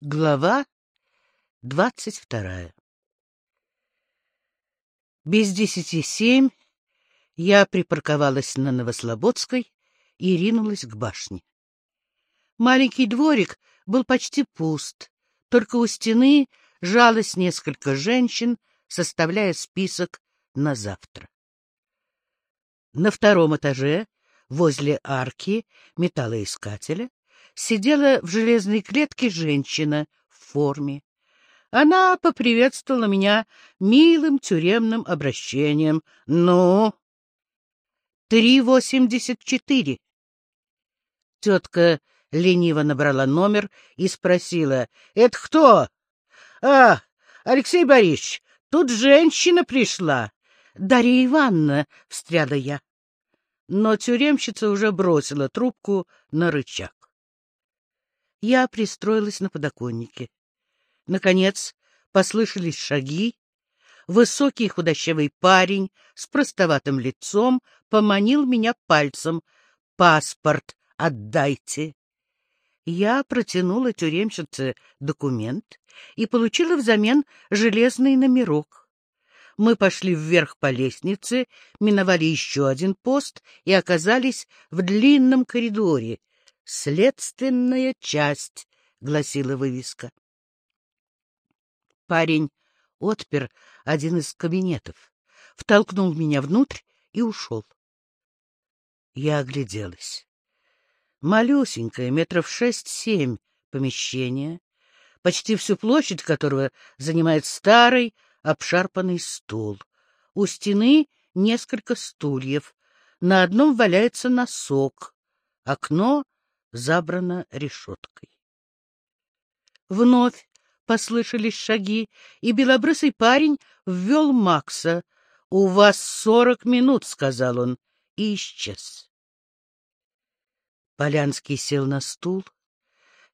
Глава двадцать вторая Без десяти семь я припарковалась на Новослободской и ринулась к башне. Маленький дворик был почти пуст, только у стены жалось несколько женщин, составляя список на завтра. На втором этаже, возле арки металлоискателя, сидела в железной клетке женщина в форме. Она поприветствовала меня милым тюремным обращением. «Ну?» «Три восемьдесят четыре». Тетка лениво набрала номер и спросила. «Это кто?» «А, Алексей Борисович, тут женщина пришла». «Дарья Ивановна», — встряла я. Но тюремщица уже бросила трубку на рычаг. Я пристроилась на подоконнике. Наконец послышались шаги. Высокий худощавый парень с простоватым лицом поманил меня пальцем. «Паспорт отдайте!» Я протянула тюремщице документ и получила взамен железный номерок. Мы пошли вверх по лестнице, миновали еще один пост и оказались в длинном коридоре, «Следственная часть», — гласила вывеска. Парень отпер один из кабинетов, втолкнул меня внутрь и ушел. Я огляделась. Малюсенькое, метров шесть-семь помещение, почти всю площадь которого занимает старый обшарпанный стул. У стены несколько стульев, на одном валяется носок, окно забрано решеткой. Вновь послышались шаги, и белобрысый парень ввел Макса. — У вас сорок минут, — сказал он, и исчез. Полянский сел на стул.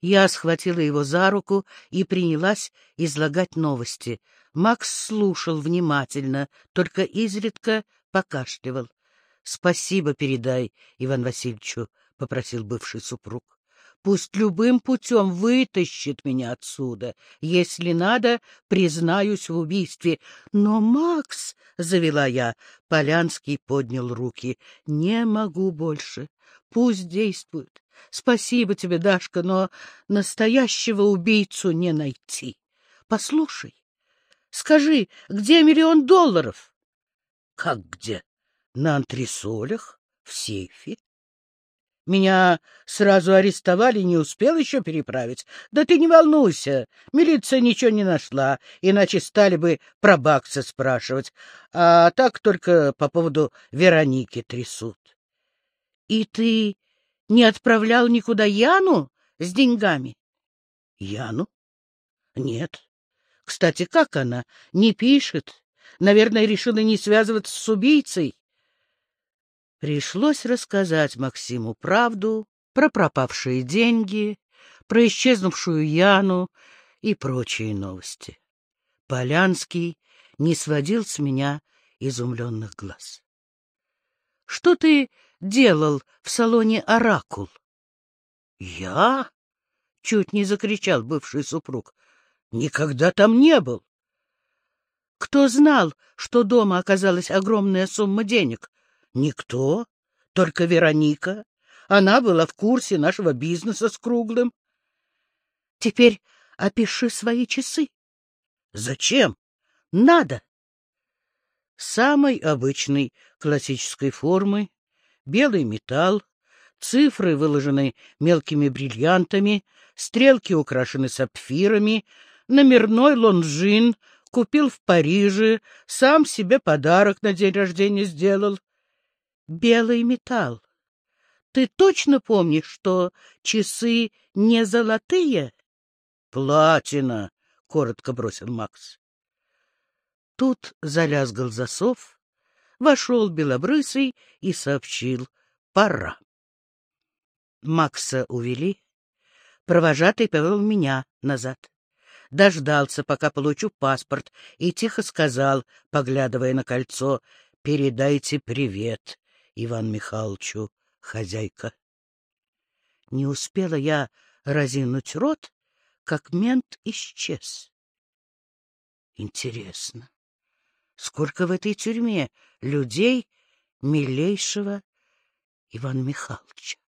Я схватила его за руку и принялась излагать новости. Макс слушал внимательно, только изредка покашливал. — Спасибо передай Иван Васильевичу, — попросил бывший супруг. — Пусть любым путем вытащит меня отсюда. Если надо, признаюсь в убийстве. Но, Макс, — завела я, — Полянский поднял руки. — Не могу больше. Пусть действует. Спасибо тебе, Дашка, но настоящего убийцу не найти. Послушай, скажи, где миллион долларов? — Как где? На антресолях? В сейфе? Меня сразу арестовали, не успел еще переправить. Да ты не волнуйся, милиция ничего не нашла, иначе стали бы про баксы спрашивать. А так только по поводу Вероники трясут. — И ты не отправлял никуда Яну с деньгами? — Яну? — Нет. Кстати, как она? Не пишет. Наверное, решила не связываться с убийцей. Пришлось рассказать Максиму правду про пропавшие деньги, про исчезнувшую Яну и прочие новости. Полянский не сводил с меня изумленных глаз. — Что ты делал в салоне «Оракул»? — Я? — чуть не закричал бывший супруг. — Никогда там не был. — Кто знал, что дома оказалась огромная сумма денег? Никто, только Вероника. Она была в курсе нашего бизнеса с Круглым. Теперь опиши свои часы. Зачем? Надо. Самой обычной классической формы, белый металл, цифры выложены мелкими бриллиантами, стрелки украшены сапфирами, номерной лонжин купил в Париже, сам себе подарок на день рождения сделал белый металл. Ты точно помнишь, что часы не золотые? — Платина, — коротко бросил Макс. Тут залязгал засов, вошел белобрысый и сообщил — пора. Макса увели. Провожатый повел меня назад. Дождался, пока получу паспорт, и тихо сказал, поглядывая на кольцо, — передайте привет Иван Михайловичу, хозяйка. Не успела я разинуть рот, как мент исчез. Интересно, сколько в этой тюрьме людей милейшего Ивана Михайловича?